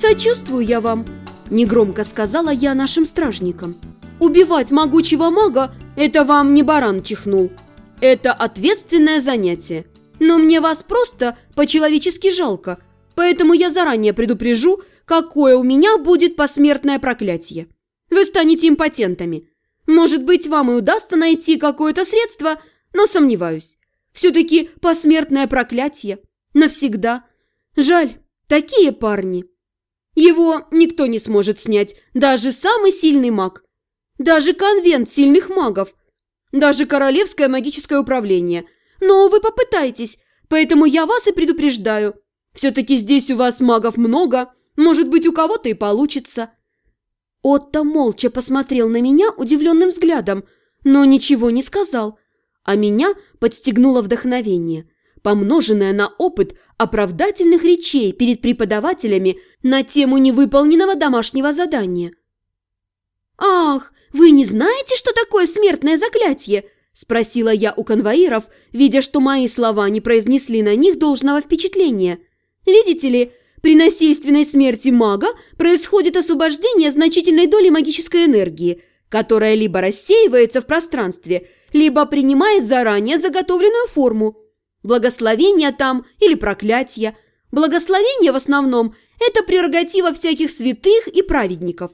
«Сочувствую я вам», – негромко сказала я нашим стражникам. «Убивать могучего мага – это вам не баран чихнул. Это ответственное занятие. Но мне вас просто по-человечески жалко, поэтому я заранее предупрежу, какое у меня будет посмертное проклятие. Вы станете импотентами. Может быть, вам и удастся найти какое-то средство, но сомневаюсь. Все-таки посмертное проклятие. Навсегда. Жаль, такие парни». Его никто не сможет снять, даже самый сильный маг. Даже конвент сильных магов. Даже королевское магическое управление. Но вы попытаетесь, поэтому я вас и предупреждаю. Все-таки здесь у вас магов много, может быть, у кого-то и получится». Отто молча посмотрел на меня удивленным взглядом, но ничего не сказал, а меня подстегнуло вдохновение – помноженное на опыт оправдательных речей перед преподавателями на тему невыполненного домашнего задания. «Ах, вы не знаете, что такое смертное заклятие?» – спросила я у конвоиров, видя, что мои слова не произнесли на них должного впечатления. «Видите ли, при насильственной смерти мага происходит освобождение значительной доли магической энергии, которая либо рассеивается в пространстве, либо принимает заранее заготовленную форму. Благословение там или проклятие. Благословение в основном – это прерогатива всяких святых и праведников.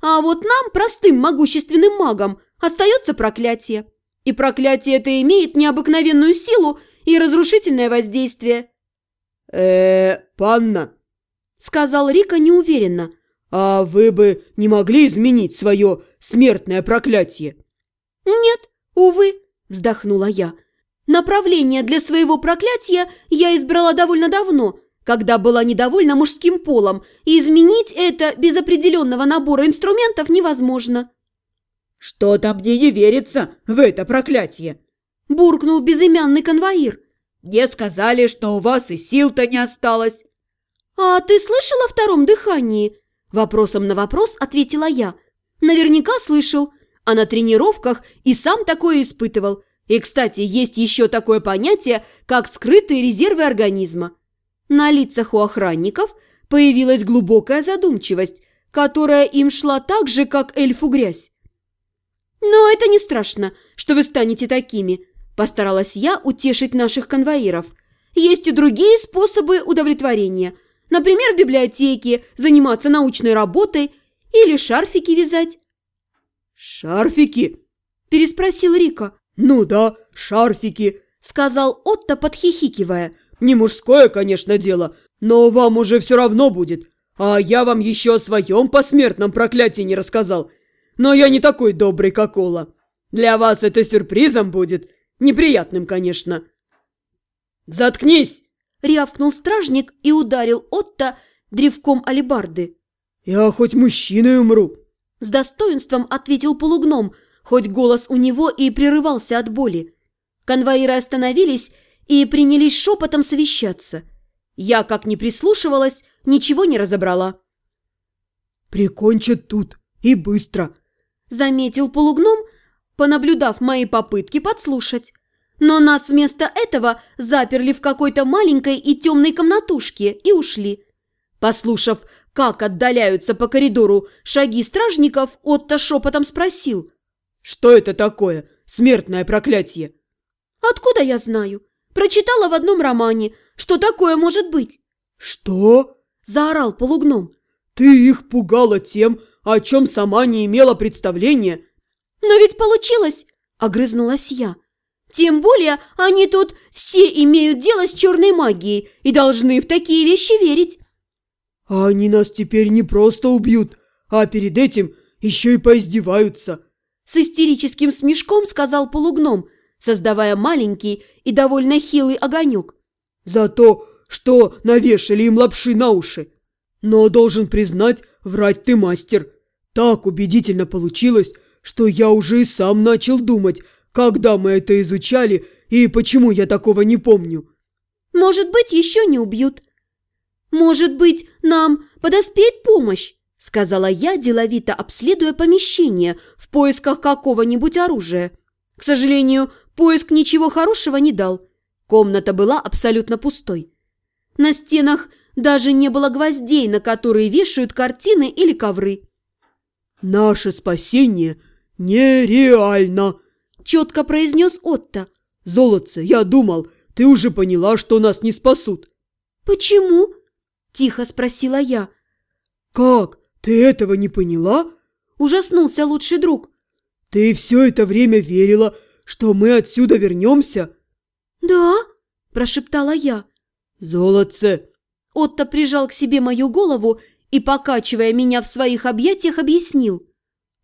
А вот нам, простым могущественным магам, остается проклятие. И проклятие это имеет необыкновенную силу и разрушительное воздействие. э панна», – сказал Рика неуверенно. «А вы бы не могли изменить свое смертное проклятие?» «Нет, увы», – вздохнула я. Направление для своего проклятия я избрала довольно давно, когда была недовольна мужским полом, и изменить это без определенного набора инструментов невозможно. «Что-то мне не верится в это проклятие!» – буркнул безымянный конвоир. «Мне сказали, что у вас и сил-то не осталось». «А ты слышал о втором дыхании?» Вопросом на вопрос ответила я. «Наверняка слышал, а на тренировках и сам такое испытывал». И, кстати, есть еще такое понятие, как скрытые резервы организма. На лицах у охранников появилась глубокая задумчивость, которая им шла так же, как эльфу грязь. «Но это не страшно, что вы станете такими», – постаралась я утешить наших конвоиров. «Есть и другие способы удовлетворения. Например, в библиотеке заниматься научной работой или шарфики вязать». «Шарфики?» – переспросил Рика. «Ну да, шарфики», – сказал Отто, подхихикивая. «Не мужское, конечно, дело, но вам уже все равно будет. А я вам еще о своем посмертном проклятии не рассказал. Но я не такой добрый, как Ола. Для вас это сюрпризом будет. Неприятным, конечно». «Заткнись!» – рявкнул стражник и ударил Отто древком алебарды. «Я хоть мужчиной умру!» – с достоинством ответил полугном – хоть голос у него и прерывался от боли. Конвоиры остановились и принялись шепотом совещаться. Я, как ни прислушивалась, ничего не разобрала. «Прикончат тут и быстро», — заметил полугном, понаблюдав мои попытки подслушать. Но нас вместо этого заперли в какой-то маленькой и темной комнатушке и ушли. Послушав, как отдаляются по коридору шаги стражников, Отто шепотом спросил. «Что это такое? Смертное проклятие?» «Откуда я знаю? Прочитала в одном романе. Что такое может быть?» «Что?» – заорал полугном. «Ты их пугала тем, о чем сама не имела представления». «Но ведь получилось!» – огрызнулась я. «Тем более они тут все имеют дело с черной магией и должны в такие вещи верить». «А они нас теперь не просто убьют, а перед этим еще и поиздеваются», с истерическим смешком сказал полугном, создавая маленький и довольно хилый огонек. «За то, что навешали им лапши на уши. Но, должен признать, врать ты мастер. Так убедительно получилось, что я уже и сам начал думать, когда мы это изучали и почему я такого не помню». «Может быть, еще не убьют. Может быть, нам подоспеет помощь?» сказала я, деловито обследуя помещение в поисках какого-нибудь оружия. К сожалению, поиск ничего хорошего не дал. Комната была абсолютно пустой. На стенах даже не было гвоздей, на которые вешают картины или ковры. «Наше спасение нереально!» – четко произнес Отто. «Золотце, я думал, ты уже поняла, что нас не спасут». «Почему?» – тихо спросила я. «Как? Ты этого не поняла?» – ужаснулся лучший друг. «Ты все это время верила, что мы отсюда вернемся?» «Да?» – прошептала я. «Золотце!» Отто прижал к себе мою голову и, покачивая меня в своих объятиях, объяснил.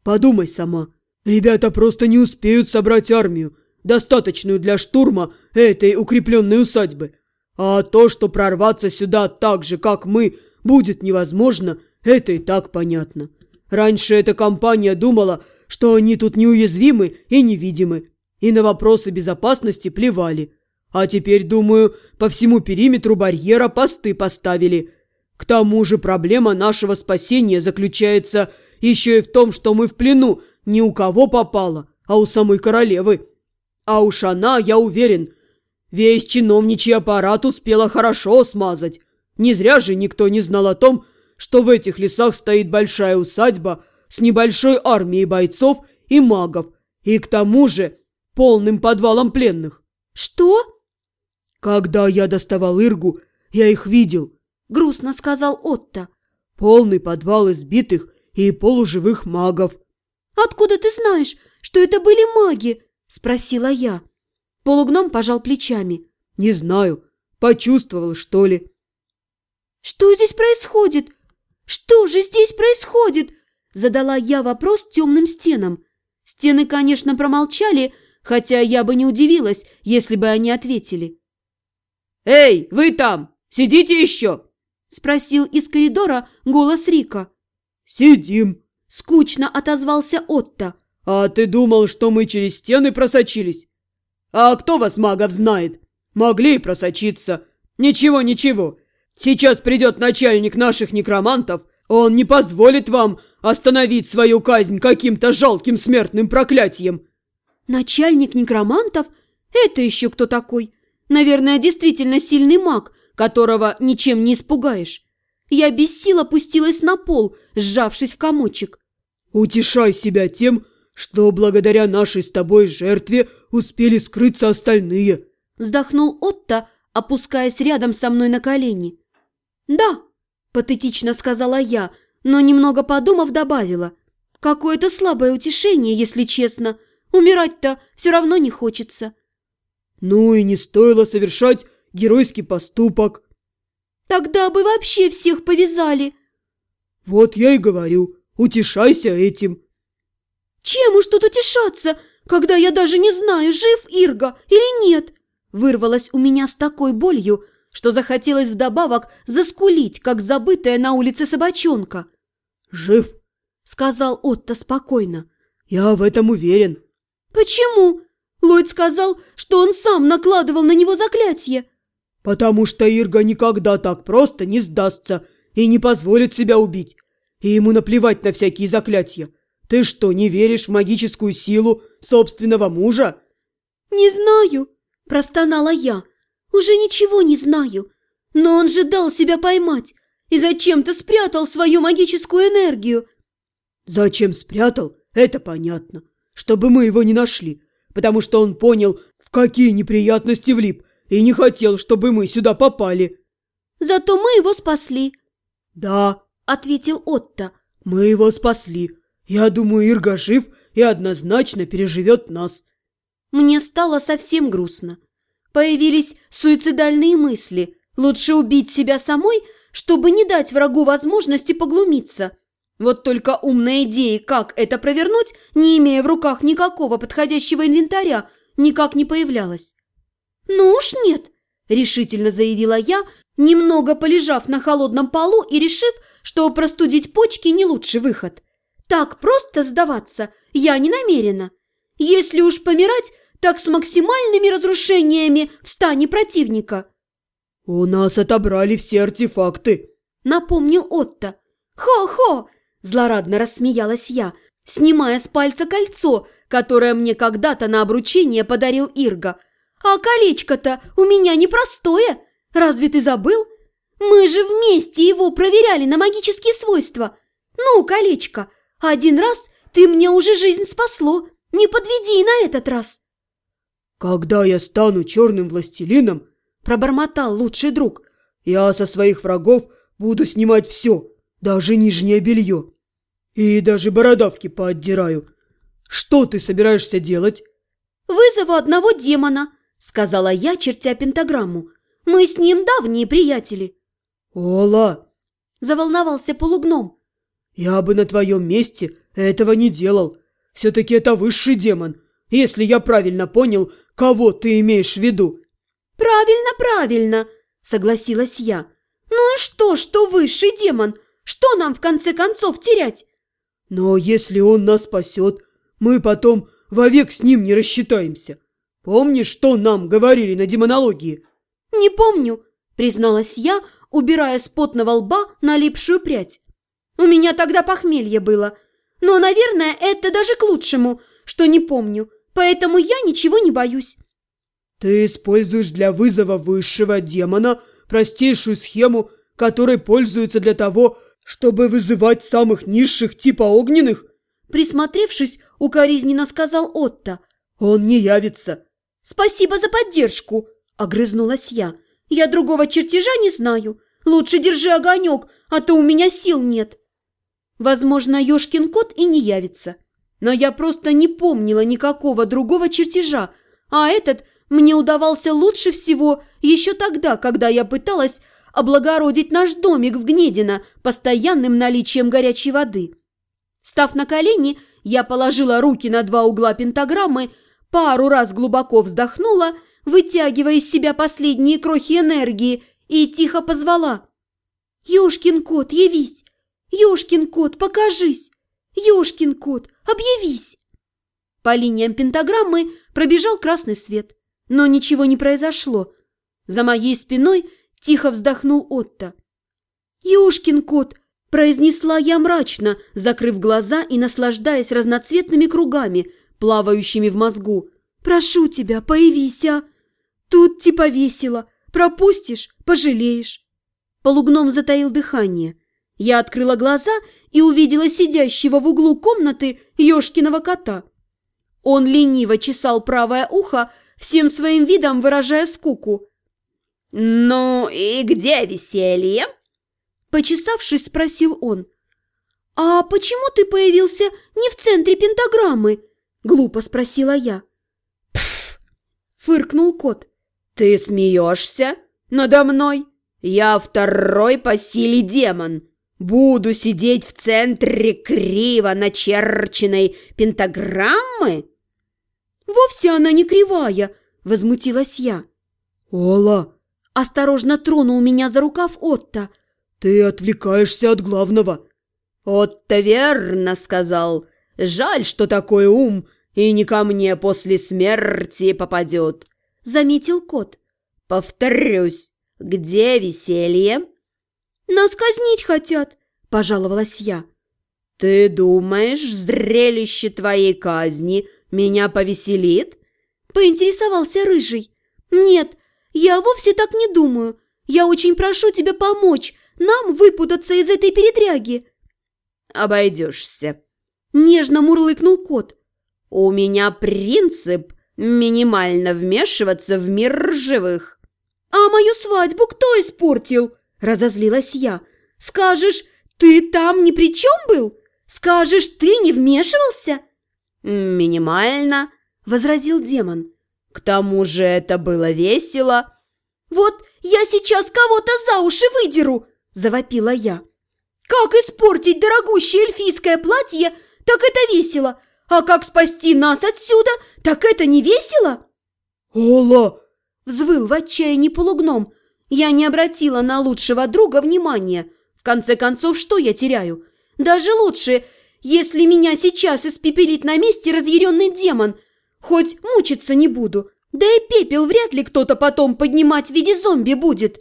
«Подумай сама. Ребята просто не успеют собрать армию, достаточную для штурма этой укрепленной усадьбы. А то, что прорваться сюда так же, как мы, будет невозможно, это и так понятно. Раньше эта компания думала, что они тут неуязвимы и невидимы, и на вопросы безопасности плевали. А теперь, думаю, по всему периметру барьера посты поставили. К тому же проблема нашего спасения заключается еще и в том, что мы в плену не у кого попало, а у самой королевы. А уж она, я уверен, весь чиновничий аппарат успела хорошо смазать. Не зря же никто не знал о том, что в этих лесах стоит большая усадьба с небольшой армией бойцов и магов, и к тому же полным подвалом пленных. «Что?» «Когда я доставал Иргу, я их видел», — грустно сказал Отто. «Полный подвал избитых и полуживых магов». «Откуда ты знаешь, что это были маги?» – спросила я. Полугном пожал плечами. «Не знаю. Почувствовал, что ли». «Что здесь происходит? Что же здесь происходит?» Задала я вопрос темным стенам. Стены, конечно, промолчали, хотя я бы не удивилась, если бы они ответили. «Эй, вы там! Сидите еще!» – спросил из коридора голос Рика. «Сидим!» – скучно отозвался Отто. «А ты думал, что мы через стены просочились? А кто вас, магов, знает? Могли и просочиться. Ничего, ничего. Сейчас придет начальник наших некромантов. Он не позволит вам остановить свою казнь каким-то жалким смертным проклятием». «Начальник некромантов? Это еще кто такой?» Наверное, действительно сильный маг, которого ничем не испугаешь. Я без сил опустилась на пол, сжавшись в комочек. «Утешай себя тем, что благодаря нашей с тобой жертве успели скрыться остальные», вздохнул Отто, опускаясь рядом со мной на колени. «Да», – патетично сказала я, но немного подумав добавила. «Какое-то слабое утешение, если честно. Умирать-то все равно не хочется». Ну и не стоило совершать геройский поступок. Тогда бы вообще всех повязали. Вот я и говорю, утешайся этим. Чем уж тут утешаться, когда я даже не знаю, жив Ирга или нет? Вырвалась у меня с такой болью, что захотелось вдобавок заскулить, как забытая на улице собачонка. «Жив», — сказал Отто спокойно. «Я в этом уверен». «Почему?» Ллойд сказал, что он сам накладывал на него заклятие. Потому что Ирга никогда так просто не сдастся и не позволит себя убить. И ему наплевать на всякие заклятия. Ты что, не веришь в магическую силу собственного мужа? Не знаю, простонала я. Уже ничего не знаю. Но он же дал себя поймать и зачем-то спрятал свою магическую энергию. Зачем спрятал, это понятно. Чтобы мы его не нашли потому что он понял, в какие неприятности влип, и не хотел, чтобы мы сюда попали. Зато мы его спасли. Да, ответил Отто. Мы его спасли. Я думаю, Ирга жив и однозначно переживет нас. Мне стало совсем грустно. Появились суицидальные мысли. Лучше убить себя самой, чтобы не дать врагу возможности поглумиться. Вот только умной идеи, как это провернуть, не имея в руках никакого подходящего инвентаря, никак не появлялась. «Ну уж нет», – решительно заявила я, немного полежав на холодном полу и решив, что простудить почки не лучший выход. «Так просто сдаваться я не намерена. Если уж помирать, так с максимальными разрушениями в стане противника». «У нас отобрали все артефакты», – напомнил Отто. «Хо-хо!» Злорадно рассмеялась я, снимая с пальца кольцо, которое мне когда-то на обручение подарил Ирга. «А колечко-то у меня непростое. Разве ты забыл? Мы же вместе его проверяли на магические свойства. Ну, колечко, один раз ты мне уже жизнь спасло. Не подведи на этот раз!» «Когда я стану черным властелином, – пробормотал лучший друг, – я со своих врагов буду снимать все, даже нижнее белье. И даже бородавки поотдираю. Что ты собираешься делать?» «Вызову одного демона», – сказала я, чертя пентаграмму. «Мы с ним давние приятели». «Ола!» – заволновался полугном. «Я бы на твоем месте этого не делал. Все-таки это высший демон, если я правильно понял, кого ты имеешь в виду». «Правильно, правильно», – согласилась я. «Ну и что, что высший демон? Что нам в конце концов терять?» «Но если он нас спасет, мы потом вовек с ним не рассчитаемся. Помнишь, что нам говорили на демонологии?» «Не помню», – призналась я, убирая с потного лба налипшую прядь. «У меня тогда похмелье было. Но, наверное, это даже к лучшему, что не помню, поэтому я ничего не боюсь». «Ты используешь для вызова высшего демона простейшую схему, которой пользуются для того, чтобы вызывать самых низших типа огненных?» Присмотревшись, укоризненно сказал Отто. «Он не явится». «Спасибо за поддержку», – огрызнулась я. «Я другого чертежа не знаю. Лучше держи огонек, а то у меня сил нет». Возможно, Ёшкин кот и не явится. Но я просто не помнила никакого другого чертежа, а этот мне удавался лучше всего еще тогда, когда я пыталась облагородить наш домик в Гнедино постоянным наличием горячей воды. Став на колени, я положила руки на два угла пентаграммы, пару раз глубоко вздохнула, вытягивая из себя последние крохи энергии, и тихо позвала. «Ёшкин кот, явись! Ёшкин кот, покажись! Ёшкин кот, объявись!» По линиям пентаграммы пробежал красный свет, но ничего не произошло. За моей спиной тихо вздохнул Отто. «Ёшкин кот!» – произнесла я мрачно, закрыв глаза и наслаждаясь разноцветными кругами, плавающими в мозгу. «Прошу тебя, появись, а! Тут типа весело, пропустишь – пожалеешь!» Полугном затаил дыхание – я открыла глаза и увидела сидящего в углу комнаты Ёшкиного кота. Он лениво чесал правое ухо, всем своим видом выражая скуку. «Ну и где веселье?» Почесавшись, спросил он. «А почему ты появился не в центре пентаграммы?» Глупо спросила я. «Пф!» – фыркнул кот. «Ты смеешься надо мной? Я второй по силе демон!» Буду сидеть в центре криво начерченной пентаграммы? Вовсе она не кривая, возмутилась я. Ола! Осторожно тронул меня за рукав Отто. Ты отвлекаешься от главного. Отто верно сказал. Жаль, что такой ум и не ко мне после смерти попадет, заметил кот. Повторюсь, где веселье? «Нас казнить хотят!» – пожаловалась я. «Ты думаешь, зрелище твоей казни меня повеселит?» – поинтересовался Рыжий. «Нет, я вовсе так не думаю. Я очень прошу тебя помочь нам выпутаться из этой передряги». «Обойдешься», – нежно мурлыкнул кот. «У меня принцип минимально вмешиваться в мир живых». «А мою свадьбу кто испортил?» – разозлилась я. «Скажешь, ты там ни при чем был? Скажешь, ты не вмешивался?» «Минимально», – возразил демон. «К тому же это было весело». «Вот я сейчас кого-то за уши выдеру!» – завопила я. «Как испортить дорогущее эльфийское платье, так это весело, а как спасти нас отсюда, так это не весело!» «Ола!» – взвыл в отчаянии полугном. Я не обратила на лучшего друга внимания. В конце концов, что я теряю? Даже лучше, если меня сейчас испепелит на месте разъяренный демон. Хоть мучиться не буду. Да и пепел вряд ли кто-то потом поднимать в виде зомби будет.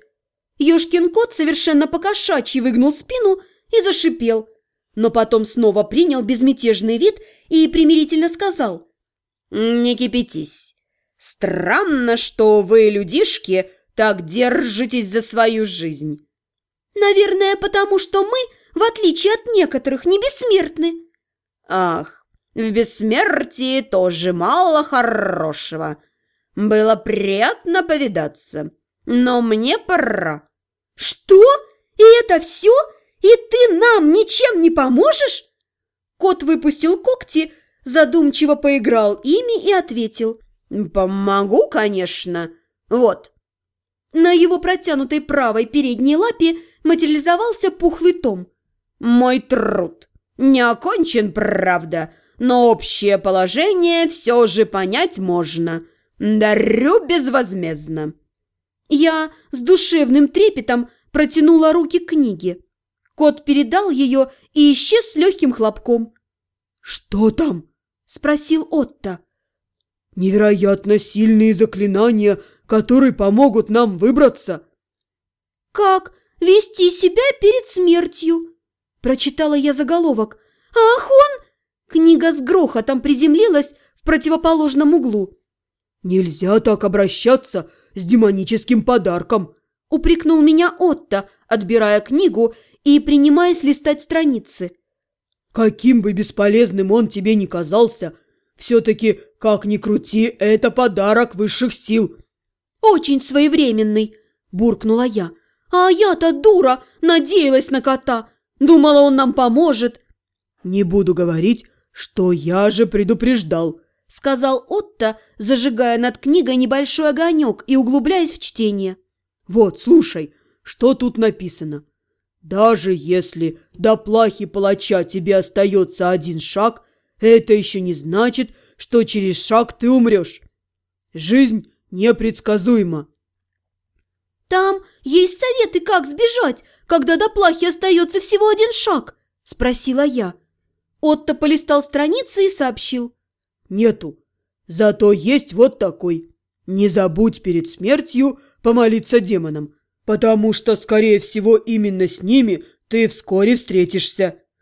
Ёшкин кот совершенно покошачьи выгнул спину и зашипел. Но потом снова принял безмятежный вид и примирительно сказал. «Не кипятись. Странно, что вы, людишки, так держитесь за свою жизнь». «Наверное, потому что мы, в отличие от некоторых, не бессмертны». «Ах, в бессмертии тоже мало хорошего. Было приятно повидаться, но мне пора». «Что? И это все? И ты нам ничем не поможешь?» Кот выпустил когти, задумчиво поиграл ими и ответил. «Помогу, конечно. Вот». На его протянутой правой передней лапе материализовался пухлый том. «Мой труд. Не окончен, правда, но общее положение все же понять можно. Дарю безвозмездно». Я с душевным трепетом протянула руки к книге. Кот передал ее и исчез с легким хлопком. «Что там?» – спросил Отто. «Невероятно сильные заклинания, которые помогут нам выбраться». «Как вести себя перед смертью?» – прочитала я заголовок. «Ах, он!» Книга с грохотом приземлилась в противоположном углу. «Нельзя так обращаться с демоническим подарком!» – упрекнул меня Отто, отбирая книгу и принимаясь листать страницы. «Каким бы бесполезным он тебе ни казался, все-таки, как ни крути, это подарок высших сил!» «Очень своевременный!» – буркнула я. «А я-то дура, надеялась на кота, думала, он нам поможет!» «Не буду говорить, что я же предупреждал!» – сказал Отто, зажигая над книгой небольшой огонек и углубляясь в чтение. «Вот, слушай, что тут написано. Даже если до плахи палача тебе остается один шаг, это еще не значит, что через шаг ты умрешь. Жизнь непредсказуема». «Там есть советы, как сбежать, когда до плахи остается всего один шаг?» – спросила я. Отто полистал страницы и сообщил. Нету. Зато есть вот такой. Не забудь перед смертью помолиться демонам, потому что, скорее всего, именно с ними ты вскоре встретишься.